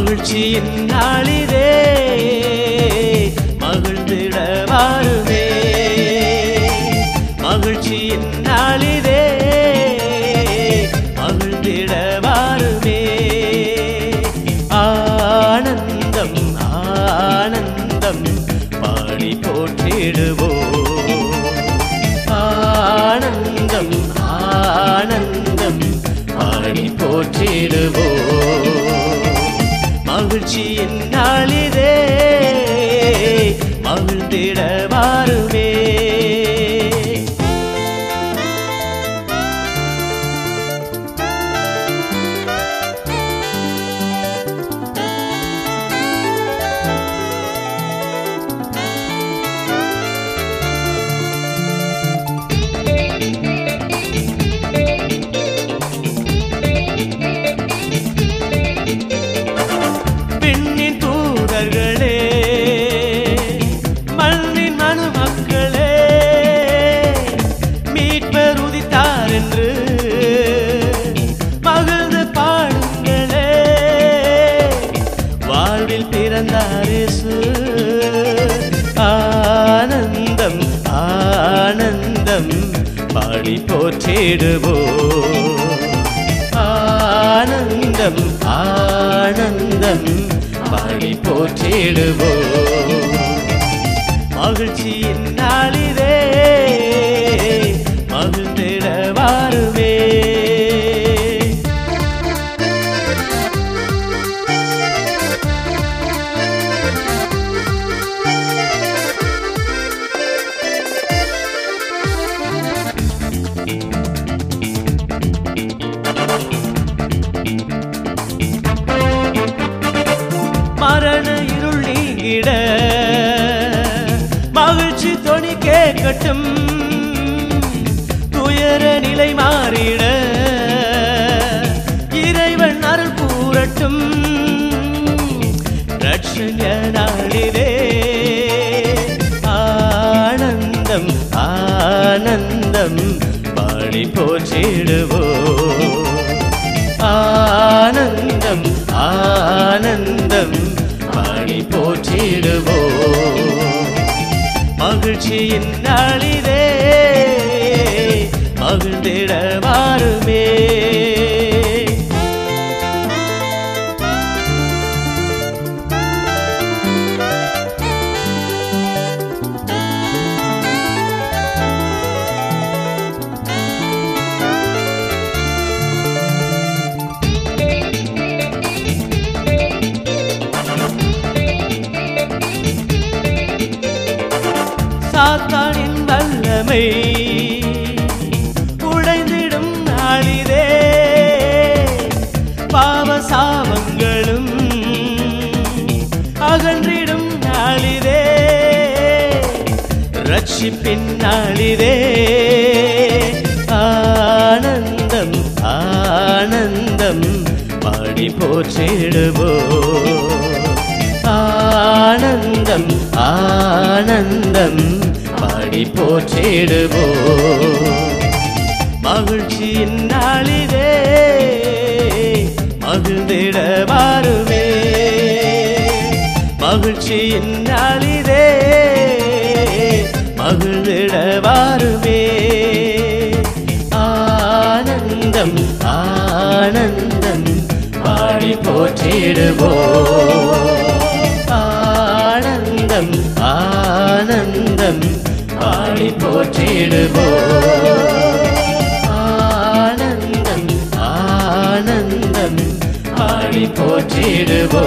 மகிழ்ச்சியின் நாளிதே மகிழ்ந்திட வாருமே மகிழ்ச்சியின் நாளிதே மகிழ்ந்திட வாருமே ஆனந்தம் ஆனந்தம் பாடி போற்றிடுவோம். ஆனந்தம் ஆனந்தம் பாடி போற்றிடுவோம். மகிழ்ச்சியின் நாளிதே பாடி போற்றிடுவோம் ஆனந்தம் ஆனந்தம் பாடி போற்றிடுவோம் மகிழ்ச்சியின் நாளிலே மகிழ்ந்திட வாரு. மரண இருள் நீங்கிட. மகிழ்ச்சி தொனி கேட்கட்டும். துயர நிலை மாறிட. இறைவன் அருள் கூறட்டும். ரட்சண்ய நாளிலே ஆனந்தம் ஆனந்தம் பாடி போச்சிடுவோம் மகிழ்ச்சியின் நாளிதே மகிழ்ந்திட வாருமே. சாத்தானின் வல்லமை. உடைந்திடும் நாளிதே. பாவ சாவங்களும் அகன்றிடும் நாளிதே. ரட்சிப்பின் நாளிதே. ஆனந்தம் ஆனந்தம் பாடி போற்றிடுவோம் ஆனந்தம் ஆனந்தம் போற்றிடுவோம் மகிழ்ச்சியின் நாளிதே மகிழ்ந்திட வாருமே. மகிழ்ச்சியின் நாளிதே மகிழ்ந்திட வாருமே. ஆனந்தம் ஆனந்தம் பாடி போற்றிடுவோம் போற்றிடுவோம் ஆனந்தம் ஆனந்தம் பாடி போற்றிடுவோ